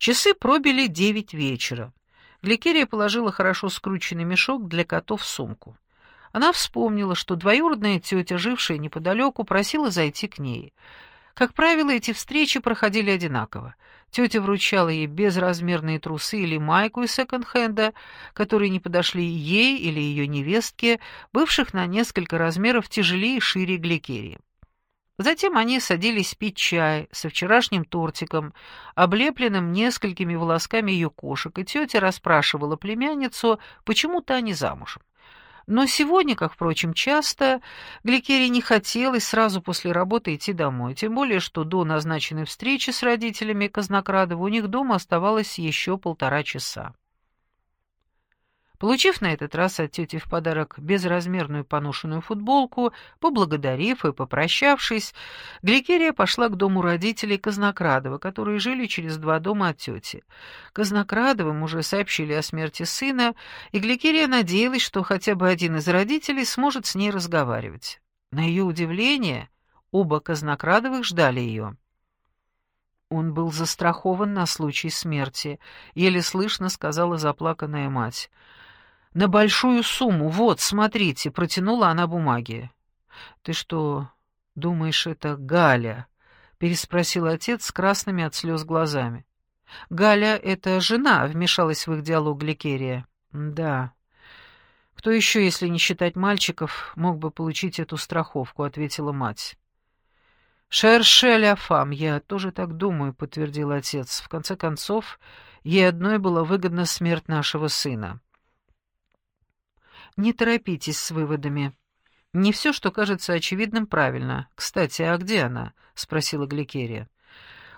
Часы пробили девять вечера. Гликерия положила хорошо скрученный мешок для котов в сумку. Она вспомнила, что двоюродная тетя, жившая неподалеку, просила зайти к ней. Как правило, эти встречи проходили одинаково. Тетя вручала ей безразмерные трусы или майку из секонд-хенда, которые не подошли ей или ее невестке, бывших на несколько размеров тяжелее и шире гликерии. Затем они садились пить чай со вчерашним тортиком, облепленным несколькими волосками ее кошек, и тетя расспрашивала племянницу, почему та не замужем. Но сегодня, как, впрочем, часто, Гликерии не хотелось сразу после работы идти домой, тем более, что до назначенной встречи с родителями Казнокрадова у них дома оставалось еще полтора часа. Получив на этот раз от тети в подарок безразмерную поношенную футболку, поблагодарив и попрощавшись, Гликерия пошла к дому родителей Казнокрадова, которые жили через два дома от тети. Казнокрадовым уже сообщили о смерти сына, и Гликерия надеялась, что хотя бы один из родителей сможет с ней разговаривать. На ее удивление, оба Казнокрадовых ждали ее. Он был застрахован на случай смерти, еле слышно сказала заплаканная мать — на большую сумму. Вот, смотрите, протянула она бумаги. Ты что, думаешь, это Галя? переспросил отец с красными от слез глазами. Галя — это жена, вмешалась в их диалог Гликерия. Да. Кто еще, если не считать мальчиков, мог бы получить эту страховку, ответила мать. «Шершель Афам, я тоже так думаю», — подтвердил отец. «В конце концов, ей одной была выгодна смерть нашего сына». Не торопитесь с выводами. Не все, что кажется очевидным, правильно. Кстати, а где она? спросила Гликерия.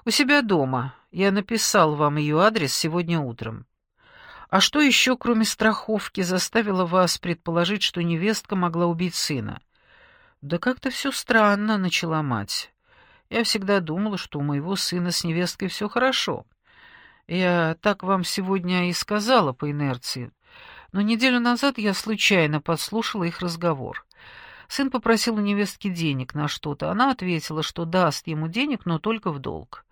У себя дома. Я написал вам ее адрес сегодня утром. А что еще, кроме страховки, заставило вас предположить, что невестка могла убить сына? Да как-то все странно, начала мать. Я всегда думала, что у моего сына с невесткой все хорошо. Я так вам сегодня и сказала по инерции но неделю назад я случайно подслушала их разговор. Сын попросил у невестки денег на что-то. Она ответила, что даст ему денег, но только в долг.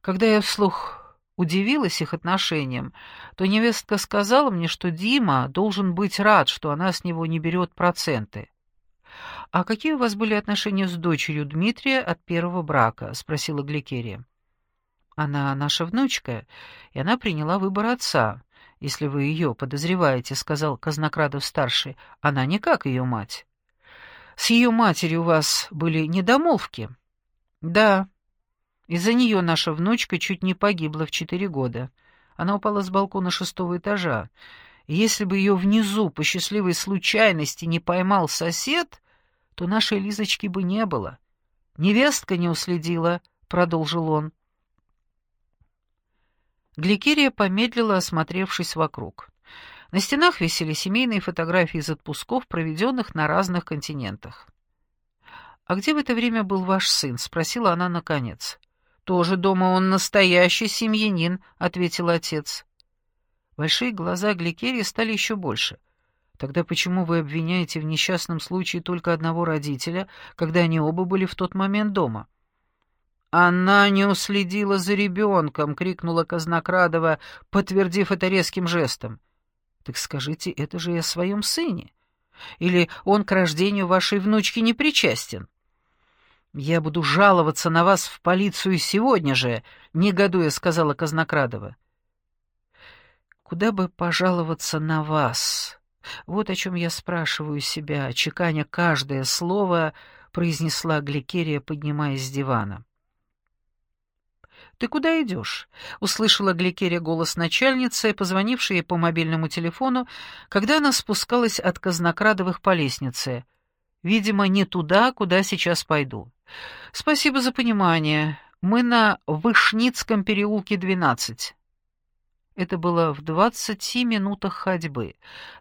Когда я вслух удивилась их отношениям, то невестка сказала мне, что Дима должен быть рад, что она с него не берет проценты. «А какие у вас были отношения с дочерью Дмитрия от первого брака?» — спросила Гликерия. «Она наша внучка, и она приняла выбор отца если вы ее подозреваете», — сказал Казнокрадов-старший. «Она не как ее мать». «С ее матерью у вас были недомолвки?» «Да. Из-за нее наша внучка чуть не погибла в четыре года. Она упала с балкона шестого этажа. если бы ее внизу по счастливой случайности не поймал сосед, то нашей Лизочки бы не было. Невестка не уследила», — продолжил он. Гликерия помедлила, осмотревшись вокруг. На стенах висели семейные фотографии из отпусков, проведенных на разных континентах. «А где в это время был ваш сын?» — спросила она наконец. «Тоже дома он настоящий семьянин», — ответил отец. Большие глаза Гликерии стали еще больше. «Тогда почему вы обвиняете в несчастном случае только одного родителя, когда они оба были в тот момент дома?» «Она не уследила за ребенком!» — крикнула Казнокрадова, подтвердив это резким жестом. «Так скажите, это же и о своем сыне. Или он к рождению вашей внучки не причастен?» «Я буду жаловаться на вас в полицию сегодня же», — негодуя сказала Казнокрадова. «Куда бы пожаловаться на вас?» Вот о чем я спрашиваю себя, чеканя каждое слово, произнесла Гликерия, поднимаясь с дивана. «Ты куда идешь?» — услышала Гликерия голос начальницы, позвонившей ей по мобильному телефону, когда она спускалась от Казнокрадовых по лестнице. «Видимо, не туда, куда сейчас пойду. Спасибо за понимание. Мы на Вышницком переулке, 12». Это было в двадцати минутах ходьбы.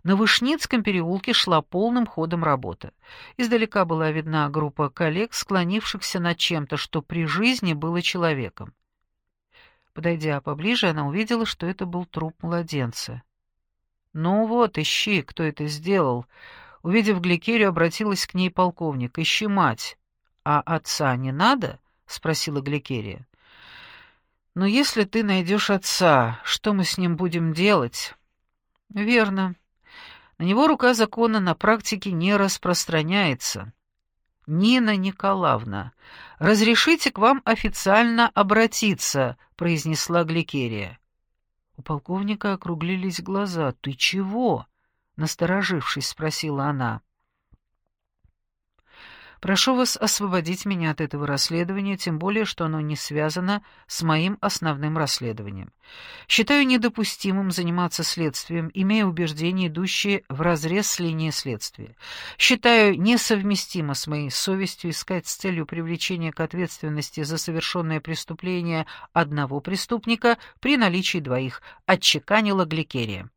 На Вышницком переулке шла полным ходом работа. Издалека была видна группа коллег, склонившихся над чем-то, что при жизни было человеком. Подойдя поближе, она увидела, что это был труп младенца. «Ну вот, ищи, кто это сделал». Увидев Гликерию, обратилась к ней полковник. «Ищи мать». «А отца не надо?» — спросила Гликерия. Но если ты найдешь отца, что мы с ним будем делать? Верно. На него рука закона на практике не распространяется. Нина Николаевна, разрешите к вам официально обратиться, произнесла Гликерия. У полковника округлились глаза. Ты чего? насторожившись, спросила она. Прошу вас освободить меня от этого расследования, тем более, что оно не связано с моим основным расследованием. Считаю недопустимым заниматься следствием, имея убеждения, идущие вразрез с линией следствия. Считаю несовместимо с моей совестью искать с целью привлечения к ответственности за совершенное преступление одного преступника при наличии двоих, отчеканила Гликерия.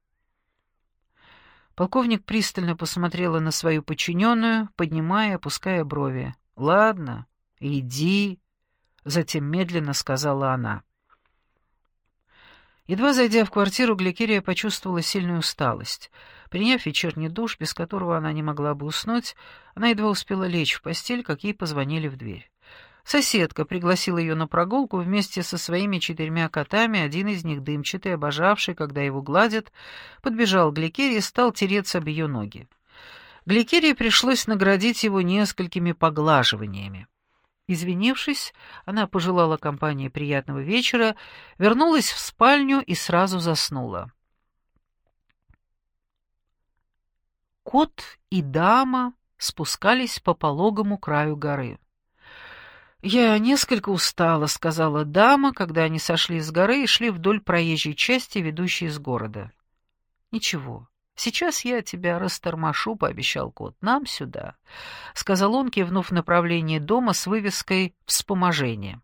Полковник пристально посмотрела на свою подчиненную, поднимая и опуская брови. «Ладно, иди», — затем медленно сказала она. Едва зайдя в квартиру, Гликерия почувствовала сильную усталость. Приняв вечерний душ, без которого она не могла бы уснуть, она едва успела лечь в постель, как ей позвонили в дверь. Соседка пригласила ее на прогулку вместе со своими четырьмя котами, один из них дымчатый, обожавший, когда его гладят, подбежал к Гликерии и стал тереться об ее ноги. Гликерии пришлось наградить его несколькими поглаживаниями. Извинившись, она пожелала компании приятного вечера, вернулась в спальню и сразу заснула. Кот и дама спускались по пологому краю горы. «Я несколько устала», — сказала дама, когда они сошли с горы и шли вдоль проезжей части, ведущей из города. «Ничего, сейчас я тебя растормошу», — пообещал кот. «Нам сюда», — сказал он, кивнув в направлении дома с вывеской «Вспоможение».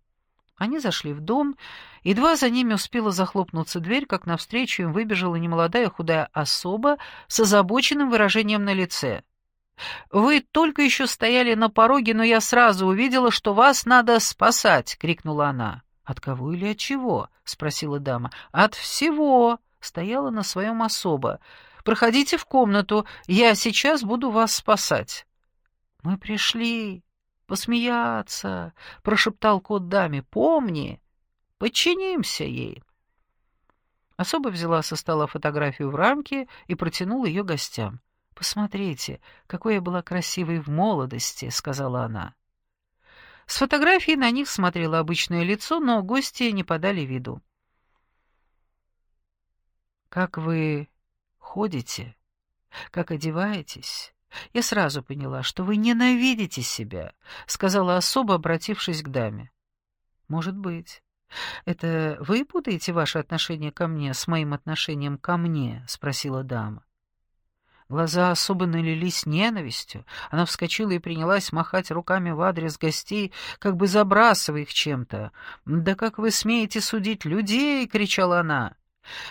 Они зашли в дом, едва за ними успела захлопнуться дверь, как навстречу им выбежала немолодая худая особа с озабоченным выражением на лице — «Вы только еще стояли на пороге, но я сразу увидела, что вас надо спасать!» — крикнула она. «От кого или от чего?» — спросила дама. «От всего!» — стояла на своем особо. «Проходите в комнату, я сейчас буду вас спасать». «Мы пришли посмеяться», — прошептал кот даме. «Помни, подчинимся ей». Особо взяла со стола фотографию в рамке и протянула ее гостям. «Посмотрите, какой я была красивой в молодости», — сказала она. С фотографии на них смотрело обычное лицо, но гости не подали виду. «Как вы ходите? Как одеваетесь?» «Я сразу поняла, что вы ненавидите себя», — сказала особо, обратившись к даме. «Может быть. Это вы путаете ваше отношение ко мне с моим отношением ко мне?» — спросила дама. Глаза особо налились ненавистью. Она вскочила и принялась махать руками в адрес гостей, как бы забрасывая их чем-то. «Да как вы смеете судить людей?» — кричала она.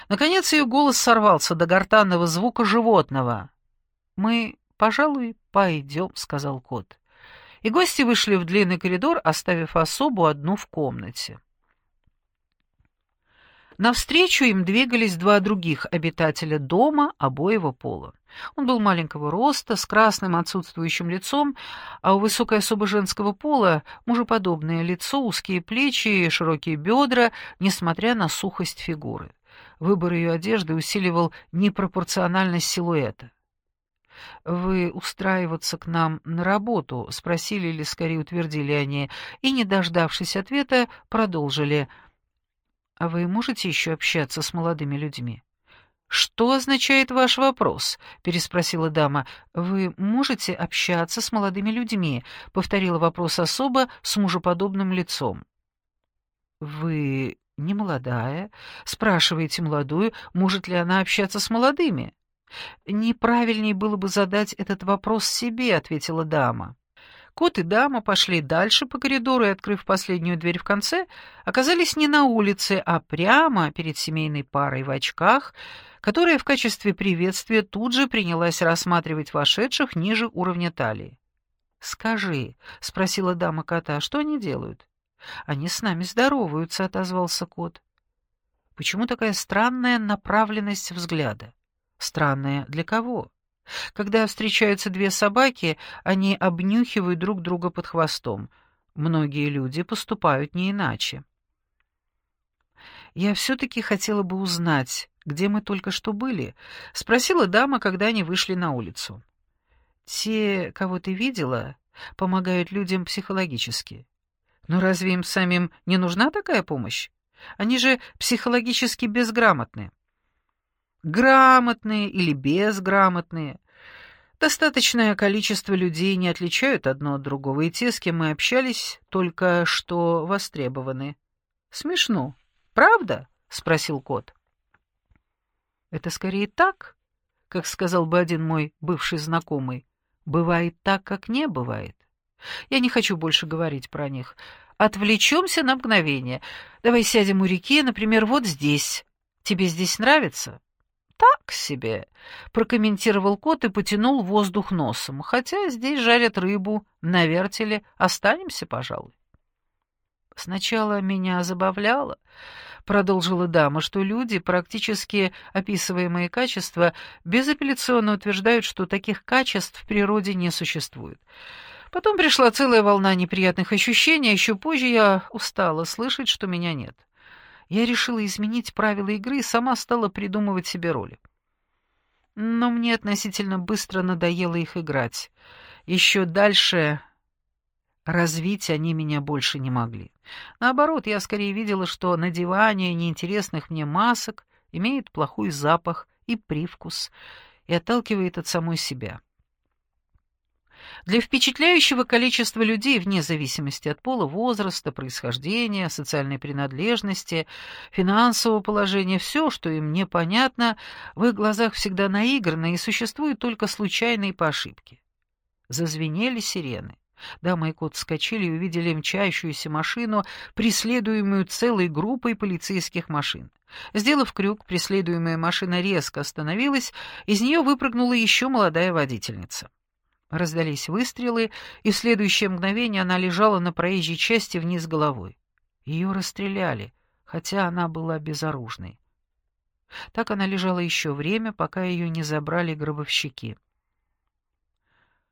Наконец ее голос сорвался до гортанного звука животного. «Мы, пожалуй, пойдем», — сказал кот. И гости вышли в длинный коридор, оставив особу одну в комнате. Навстречу им двигались два других обитателя дома обоего пола. Он был маленького роста, с красным отсутствующим лицом, а у высокой особо женского пола мужеподобное лицо, узкие плечи и широкие бедра, несмотря на сухость фигуры. Выбор ее одежды усиливал непропорциональность силуэта. «Вы устраиваться к нам на работу?» — спросили или скорее утвердили они, и, не дождавшись ответа, продолжили. «А вы можете еще общаться с молодыми людьми?» «Что означает ваш вопрос?» — переспросила дама. «Вы можете общаться с молодыми людьми?» — повторила вопрос особо с мужеподобным лицом. «Вы не молодая. Спрашиваете молодую, может ли она общаться с молодыми?» «Неправильнее было бы задать этот вопрос себе», — ответила дама. Кот и дама пошли дальше по коридору и, открыв последнюю дверь в конце, оказались не на улице, а прямо перед семейной парой в очках, которая в качестве приветствия тут же принялась рассматривать вошедших ниже уровня талии. «Скажи», — спросила дама кота, — «что они делают?» «Они с нами здороваются», — отозвался кот. «Почему такая странная направленность взгляда?» «Странная для кого?» Когда встречаются две собаки, они обнюхивают друг друга под хвостом. Многие люди поступают не иначе. «Я все-таки хотела бы узнать, где мы только что были?» — спросила дама, когда они вышли на улицу. «Те, кого ты видела, помогают людям психологически. Но разве им самим не нужна такая помощь? Они же психологически безграмотны». «Грамотные или безграмотные?» Достаточное количество людей не отличают одно от другого, и те, с кем мы общались, только что востребованы. Смешно, правда? спросил кот. Это скорее так, как сказал бы один мой бывший знакомый. Бывает так, как не бывает. Я не хочу больше говорить про них. Отвлечемся на мгновение. Давай сядем у реки, например, вот здесь. Тебе здесь нравится? «Так себе», — прокомментировал кот и потянул воздух носом. «Хотя здесь жарят рыбу на вертеле. Останемся, пожалуй». «Сначала меня забавляло», — продолжила дама, «что люди, практически описываемые качества, безапелляционно утверждают, что таких качеств в природе не существует. Потом пришла целая волна неприятных ощущений, а еще позже я устала слышать, что меня нет я решила изменить правила игры и сама стала придумывать себе роли. Но мне относительно быстро надоело их играть. Еще дальше развить они меня больше не могли. Наоборот, я скорее видела, что надевание неинтересных мне масок имеет плохой запах и привкус и отталкивает от самой себя. Для впечатляющего количества людей, вне зависимости от пола, возраста, происхождения, социальной принадлежности, финансового положения, все, что им непонятно, в их глазах всегда наиграно и существует только случайно и по ошибке. Зазвенели сирены. Дама и кот вскочили и увидели мчащуюся машину, преследуемую целой группой полицейских машин. Сделав крюк, преследуемая машина резко остановилась, из нее выпрыгнула еще молодая водительница. Раздались выстрелы, и в следующее мгновение она лежала на проезжей части вниз головой. Ее расстреляли, хотя она была безоружной. Так она лежала еще время, пока ее не забрали гробовщики.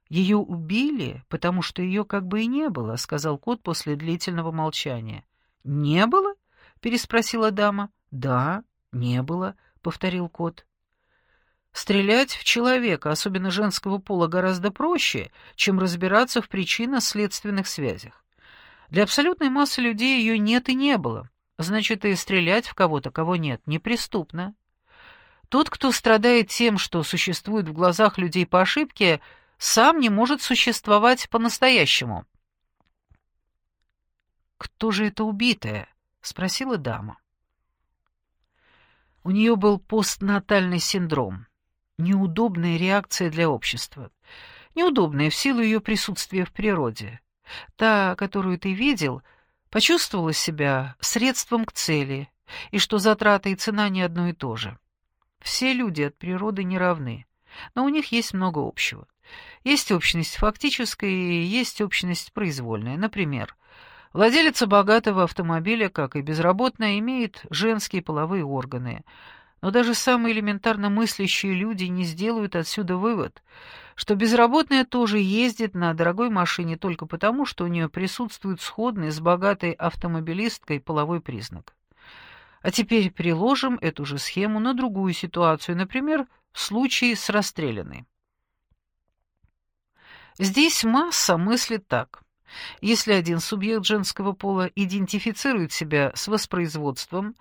«Ее убили, потому что ее как бы и не было», — сказал кот после длительного молчания. «Не было?» — переспросила дама. «Да, не было», — повторил кот. Стрелять в человека, особенно женского пола, гораздо проще, чем разбираться в причинно-следственных связях. Для абсолютной массы людей ее нет и не было. Значит, и стрелять в кого-то, кого нет, неприступно. Тот, кто страдает тем, что существует в глазах людей по ошибке, сам не может существовать по-настоящему. «Кто же это убитая?» — спросила дама. У нее был постнатальный синдром неудобная реакция для общества. Неудобная в силу ее присутствия в природе. Та, которую ты видел, почувствовала себя средством к цели, и что затраты и цена не одно и то же. Все люди от природы не равны, но у них есть много общего. Есть общность фактическая и есть общность произвольная. Например, владелица богатого автомобиля, как и безработная, имеет женские половые органы – но даже самые элементарно мыслящие люди не сделают отсюда вывод, что безработная тоже ездит на дорогой машине только потому, что у нее присутствует сходный с богатой автомобилисткой половой признак. А теперь приложим эту же схему на другую ситуацию, например, в случае с расстрелянной. Здесь масса мыслит так. Если один субъект женского пола идентифицирует себя с воспроизводством,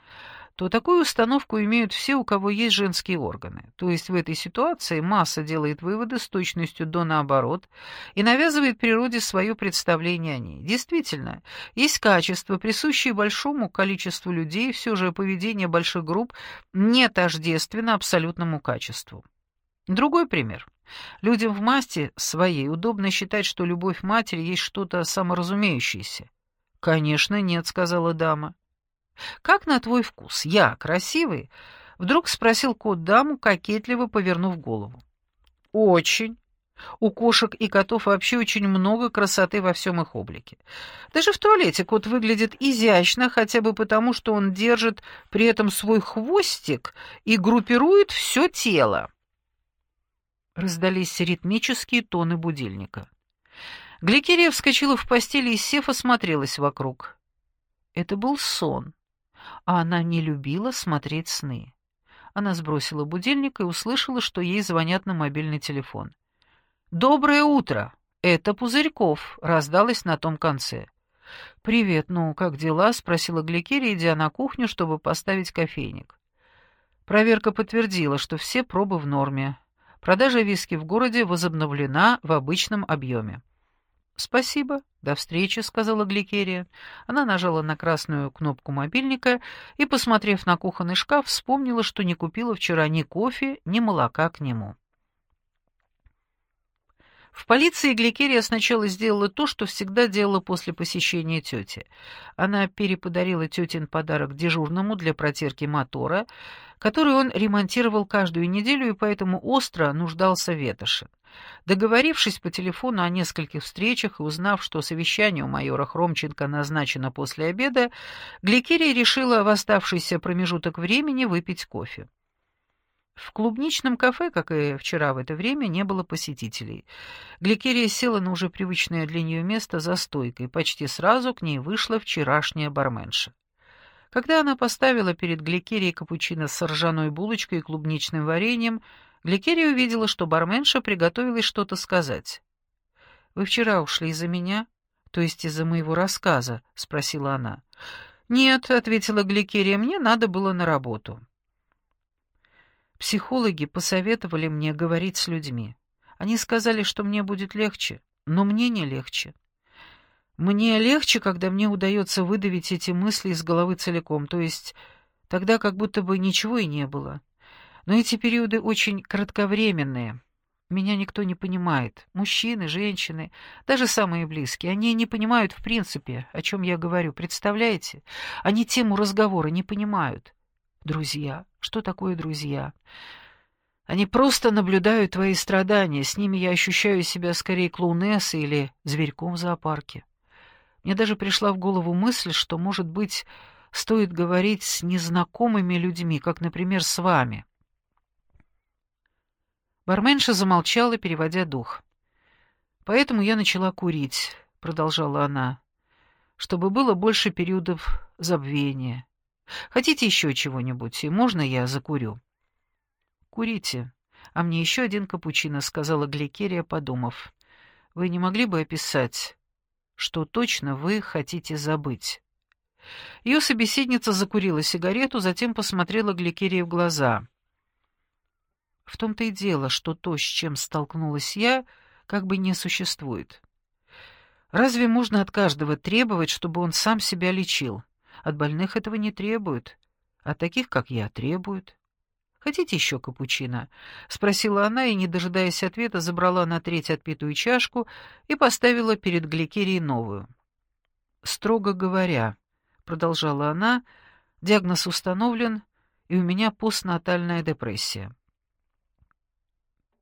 то такую установку имеют все, у кого есть женские органы. То есть в этой ситуации масса делает выводы с точностью до наоборот и навязывает природе свое представление о ней. Действительно, есть качества, присущие большому количеству людей, все же поведение больших групп не тождественно абсолютному качеству. Другой пример. Людям в масти своей удобно считать, что любовь матери есть что-то саморазумеющееся. «Конечно, нет», — сказала дама. «Как на твой вкус? Я красивый?» — вдруг спросил кот даму, кокетливо повернув голову. «Очень. У кошек и котов вообще очень много красоты во всем их облике. Даже в туалете кот выглядит изящно, хотя бы потому, что он держит при этом свой хвостик и группирует все тело». Раздались ритмические тоны будильника. Гликерия вскочила в постели и, сев, осмотрелась вокруг. Это был сон. А она не любила смотреть сны. Она сбросила будильник и услышала, что ей звонят на мобильный телефон. «Доброе утро! Это Пузырьков!» — раздалось на том конце. «Привет, ну, как дела?» — спросила Гликерия, идя на кухню, чтобы поставить кофейник. Проверка подтвердила, что все пробы в норме. Продажа виски в городе возобновлена в обычном объеме. «Спасибо. До встречи», — сказала Гликерия. Она нажала на красную кнопку мобильника и, посмотрев на кухонный шкаф, вспомнила, что не купила вчера ни кофе, ни молока к нему. В полиции Гликерия сначала сделала то, что всегда делала после посещения тети. Она переподарила тетин подарок дежурному для протирки мотора, который он ремонтировал каждую неделю и поэтому остро нуждался в ветоши. Договорившись по телефону о нескольких встречах и узнав, что совещание у майора Хромченко назначено после обеда, Гликерия решила в оставшийся промежуток времени выпить кофе. В клубничном кафе, как и вчера в это время, не было посетителей. Гликерия села на уже привычное для нее место за стойкой. Почти сразу к ней вышла вчерашняя барменша. Когда она поставила перед Гликерией капучино с ржаной булочкой и клубничным вареньем, Гликерия увидела, что барменша приготовилась что-то сказать. «Вы вчера ушли из-за меня? То есть из-за моего рассказа?» — спросила она. «Нет», — ответила Гликерия, — «мне надо было на работу». Психологи посоветовали мне говорить с людьми. Они сказали, что мне будет легче, но мне не легче. Мне легче, когда мне удается выдавить эти мысли из головы целиком, то есть тогда как будто бы ничего и не было. Но эти периоды очень кратковременные. Меня никто не понимает. Мужчины, женщины, даже самые близкие. Они не понимают в принципе, о чем я говорю. Представляете? Они тему разговора не понимают. Друзья. Что такое друзья? Они просто наблюдают твои страдания. С ними я ощущаю себя скорее клоунессой или зверьком в зоопарке. Мне даже пришла в голову мысль, что, может быть, стоит говорить с незнакомыми людьми, как, например, с вами. Барменша замолчала, переводя дух. «Поэтому я начала курить», — продолжала она, — «чтобы было больше периодов забвения. Хотите еще чего-нибудь, и можно я закурю?» «Курите. А мне еще один капучино», — сказала Гликерия, подумав. «Вы не могли бы описать, что точно вы хотите забыть?» Ее собеседница закурила сигарету, затем посмотрела Гликерии в глаза. «В том-то и дело, что то, с чем столкнулась я, как бы не существует. Разве можно от каждого требовать, чтобы он сам себя лечил?» От больных этого не требуют, а таких, как я, требуют. «Хотите еще капучино?» — спросила она и, не дожидаясь ответа, забрала на треть отпитую чашку и поставила перед Гликерией новую. «Строго говоря», — продолжала она, — «диагноз установлен, и у меня постнатальная депрессия».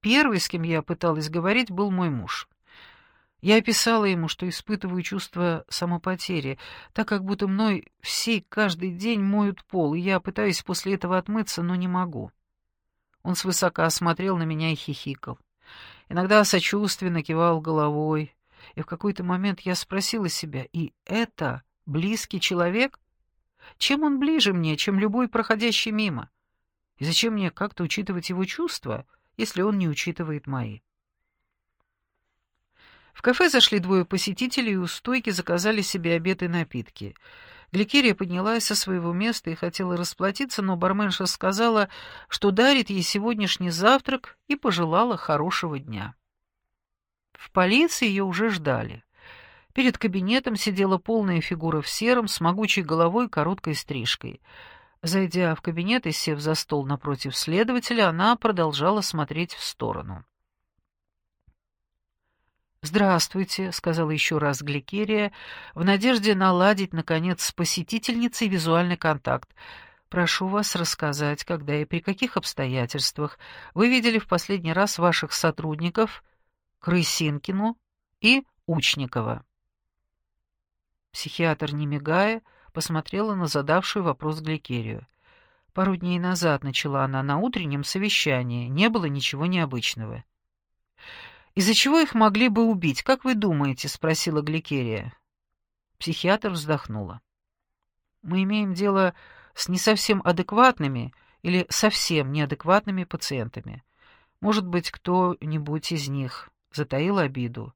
Первый, с кем я пыталась говорить, был мой муж. Я описала ему, что испытываю чувство самопотери, так как будто мной все каждый день моют пол, и я пытаюсь после этого отмыться, но не могу. Он свысока осмотрел на меня и хихикал. Иногда сочувственно кивал головой, и в какой-то момент я спросила себя, и это близкий человек? Чем он ближе мне, чем любой проходящий мимо? И зачем мне как-то учитывать его чувства, если он не учитывает мои? В кафе зашли двое посетителей и у стойки заказали себе обед и напитки. Гликерия поднялась со своего места и хотела расплатиться, но барменша сказала, что дарит ей сегодняшний завтрак и пожелала хорошего дня. В полиции ее уже ждали. Перед кабинетом сидела полная фигура в сером, с могучей головой и короткой стрижкой. Зайдя в кабинет и сев за стол напротив следователя, она продолжала смотреть в сторону. «Здравствуйте», — сказала еще раз Гликерия, в надежде наладить, наконец, с посетительницей визуальный контакт. «Прошу вас рассказать, когда и при каких обстоятельствах вы видели в последний раз ваших сотрудников Крысинкину и Учникова». Психиатр, не мигая, посмотрела на задавшую вопрос Гликерию. Пару дней назад начала она на утреннем совещании, не было ничего необычного. «Из-за чего их могли бы убить, как вы думаете?» — спросила Гликерия. Психиатр вздохнула. Мы имеем дело с не совсем адекватными или совсем неадекватными пациентами. Может быть, кто-нибудь из них затаил обиду.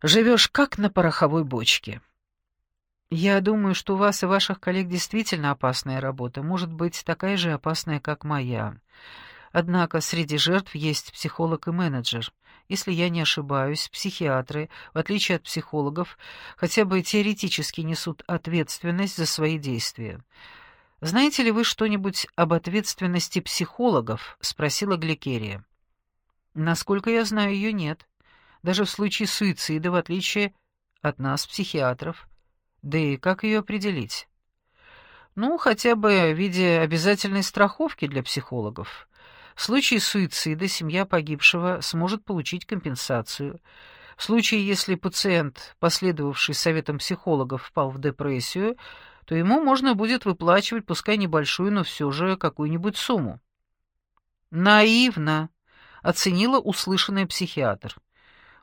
Живешь как на пороховой бочке. Я думаю, что у вас и ваших коллег действительно опасная работа, может быть, такая же опасная, как моя. Однако среди жертв есть психолог и менеджер. Если я не ошибаюсь, психиатры, в отличие от психологов, хотя бы теоретически несут ответственность за свои действия. «Знаете ли вы что-нибудь об ответственности психологов?» — спросила Гликерия. «Насколько я знаю, ее нет. Даже в случае суицида, в отличие от нас, психиатров. Да и как ее определить?» «Ну, хотя бы в виде обязательной страховки для психологов. В случае суицида семья погибшего сможет получить компенсацию. В случае, если пациент, последовавший советам психологов, впал в депрессию, то ему можно будет выплачивать, пускай небольшую, но все же какую-нибудь сумму. Наивно, оценила услышанный психиатр.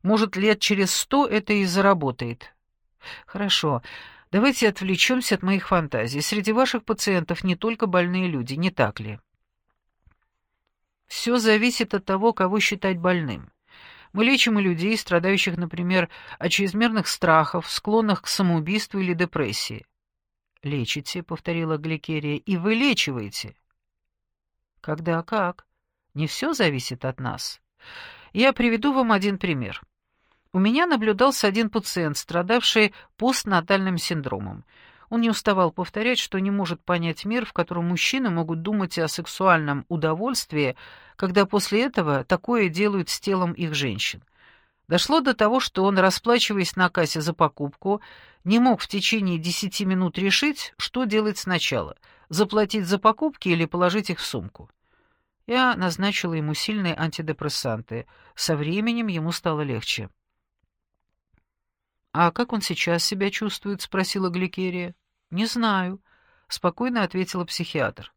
Может, лет через сто это и заработает. Хорошо, давайте отвлечемся от моих фантазий. Среди ваших пациентов не только больные люди, не так ли? Все зависит от того, кого считать больным. Мы лечим и людей, страдающих, например, от чрезмерных страхов, склонных к самоубийству или депрессии. «Лечите», — повторила Гликерия, — «и вылечиваете». «Когда как? Не все зависит от нас. Я приведу вам один пример. У меня наблюдался один пациент, страдавший постнатальным синдромом. Он не уставал повторять, что не может понять мир, в котором мужчины могут думать о сексуальном удовольствии, когда после этого такое делают с телом их женщин. Дошло до того, что он, расплачиваясь на кассе за покупку, не мог в течение десяти минут решить, что делать сначала — заплатить за покупки или положить их в сумку. Я назначила ему сильные антидепрессанты. Со временем ему стало легче. «А как он сейчас себя чувствует?» — спросила Гликерия. «Не знаю», — спокойно ответила психиатр.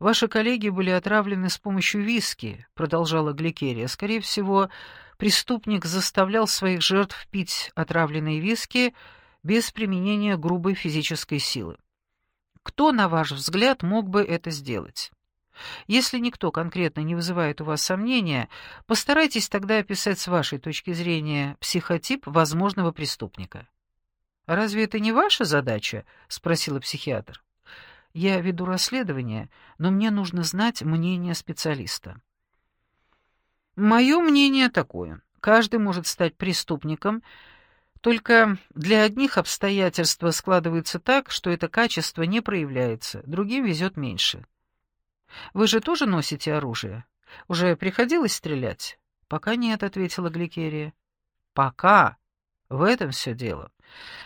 «Ваши коллеги были отравлены с помощью виски», — продолжала Гликерия. «Скорее всего, преступник заставлял своих жертв пить отравленные виски без применения грубой физической силы. Кто, на ваш взгляд, мог бы это сделать? Если никто конкретно не вызывает у вас сомнения, постарайтесь тогда описать с вашей точки зрения психотип возможного преступника. «Разве это не ваша задача?» — спросила психиатр. «Я веду расследование, но мне нужно знать мнение специалиста». Мое мнение такое. Каждый может стать преступником, только для одних обстоятельства складываются так, что это качество не проявляется, другим везет меньше. Вы же тоже носите оружие? Уже приходилось стрелять? Пока нет, ответила Гликерия. Пока. В этом все дело.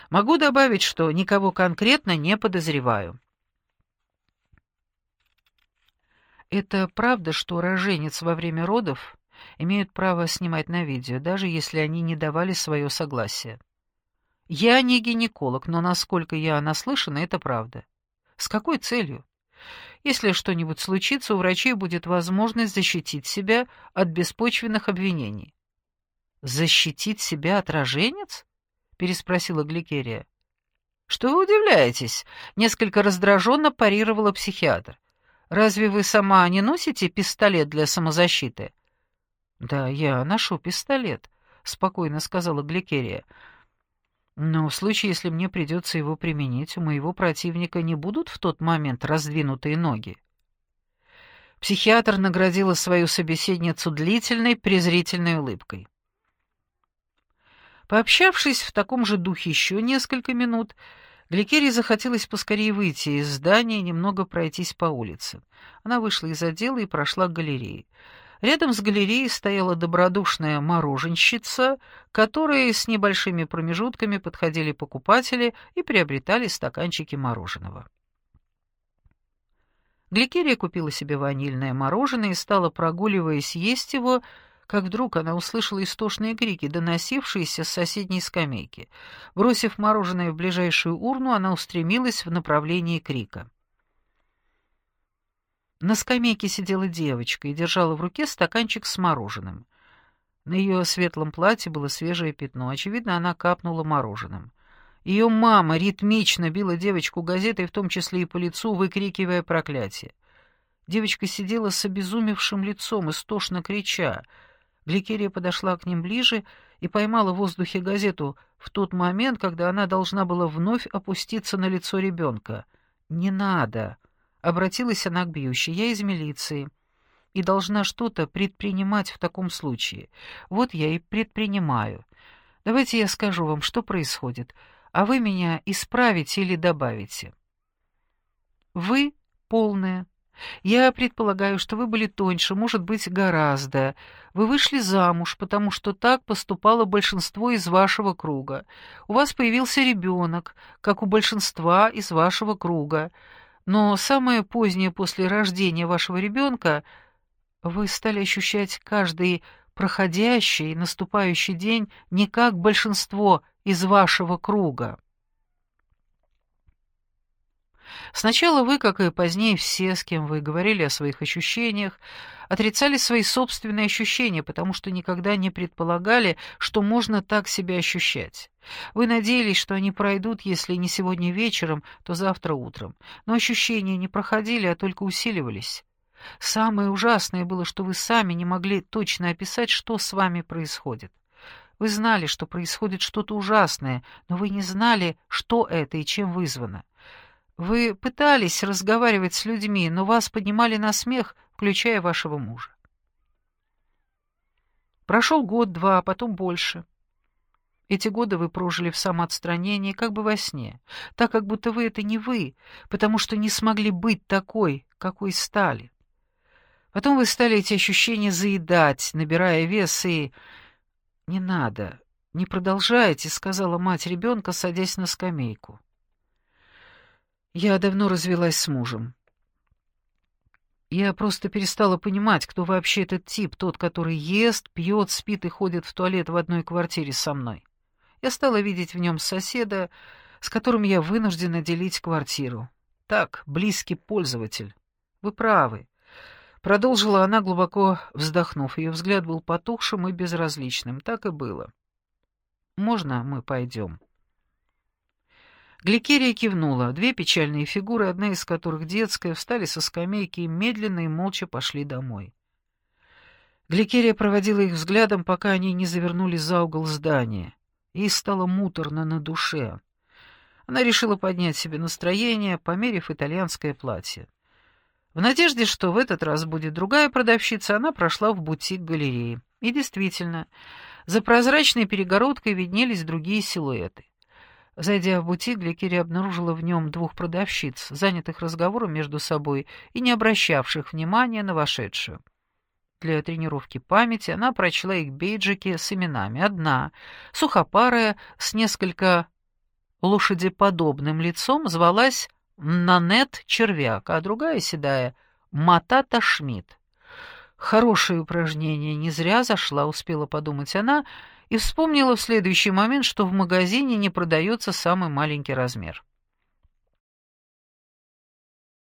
Могу добавить, что никого конкретно не подозреваю. Это правда, что роженец во время родов имеют право снимать на видео, даже если они не давали свое согласие. Я не гинеколог, но, насколько я наслышана, это правда. С какой целью? Если что-нибудь случится, у врачей будет возможность защитить себя от беспочвенных обвинений. «Защитить себя от роженец?» — переспросила Гликерия. «Что вы удивляетесь?» — несколько раздраженно парировала психиатр. «Разве вы сама не носите пистолет для самозащиты?» «Да, я ношу пистолет», — спокойно сказала Гликерия. «Но в случае, если мне придется его применить, у моего противника не будут в тот момент раздвинутые ноги». Психиатр наградила свою собеседницу длительной, презрительной улыбкой. Пообщавшись в таком же духе еще несколько минут, Гликерии захотелось поскорее выйти из здания и немного пройтись по улице. Она вышла из отдела и прошла к галерее. Рядом с галереей стояла добродушная мороженщица, которой с небольшими промежутками подходили покупатели и приобретали стаканчики мороженого. Гликерия купила себе ванильное мороженое и стала, прогуливаясь, есть его, как вдруг она услышала истошные крики, доносившиеся с соседней скамейки. Бросив мороженое в ближайшую урну, она устремилась в направлении крика. На скамейке сидела девочка и держала в руке стаканчик с мороженым. На ее светлом платье было свежее пятно. Очевидно, она капнула мороженым. Ее мама ритмично била девочку газетой, в том числе и по лицу, выкрикивая проклятие. Девочка сидела с обезумевшим лицом, истошно крича. Гликерия подошла к ним ближе и поймала в воздухе газету в тот момент, когда она должна была вновь опуститься на лицо ребенка. «Не надо!» — обратилась она к бьющей. «Я из милиции и должна что-то предпринимать в таком случае. Вот я и предпринимаю. Давайте я скажу вам, что происходит а вы меня исправите или добавите. Вы полная. Я предполагаю, что вы были тоньше, может быть, гораздо. Вы вышли замуж, потому что так поступало большинство из вашего круга. У вас появился ребенок, как у большинства из вашего круга. Но самое позднее после рождения вашего ребенка вы стали ощущать каждый проходящий, наступающий день не как большинство из вашего круга. Сначала вы, как и позднее все, с кем вы говорили о своих ощущениях, отрицали свои собственные ощущения, потому что никогда не предполагали, что можно так себя ощущать. Вы надеялись, что они пройдут, если не сегодня вечером, то завтра утром. Но ощущения не проходили, а только усиливались. Самое ужасное было, что вы сами не могли точно описать, что с вами происходит. Вы знали, что происходит что-то ужасное, но вы не знали, что это и чем вызвано. Вы пытались разговаривать с людьми, но вас поднимали на смех, включая вашего мужа. Прошел год-два, а потом больше. Эти годы вы прожили в самоотстранении, как бы во сне, так как будто вы — это не вы, потому что не смогли быть такой, какой стали. Потом вы стали эти ощущения заедать, набирая вес и «Не надо, не продолжайте», — сказала мать ребенка, садясь на скамейку. «Я давно развелась с мужем. Я просто перестала понимать, кто вообще этот тип, тот, который ест, пьет, спит и ходит в туалет в одной квартире со мной. Я стала видеть в нем соседа, с которым я вынуждена делить квартиру. Так, близкий пользователь. Вы правы. Продолжила она, глубоко вздохнув. Ее взгляд был потухшим и безразличным. Так и было. «Можно мы пойдем?» Гликерия кивнула. Две печальные фигуры, одна из которых детская, встали со скамейки и медленно и молча пошли домой. Гликерия проводила их взглядом, пока они не завернули за угол здания. Ей стало муторно на душе. Она решила поднять себе настроение, померив итальянское платье. В надежде, что в этот раз будет другая продавщица, она прошла в бутик галереи. И действительно, за прозрачной перегородкой виднелись другие силуэты. Зайдя в бутик, Гликери обнаружила в нем двух продавщиц, занятых разговором между собой и не обращавших внимания на вошедшую. Для тренировки памяти она прочла их бейджики с именами. Одна, сухопарая, с несколько лошадеподобным лицом, звалась Нанет Червяк, а другая седая — Матата Шмидт. Хорошее упражнение, не зря зашла, успела подумать она, и вспомнила в следующий момент, что в магазине не продается самый маленький размер.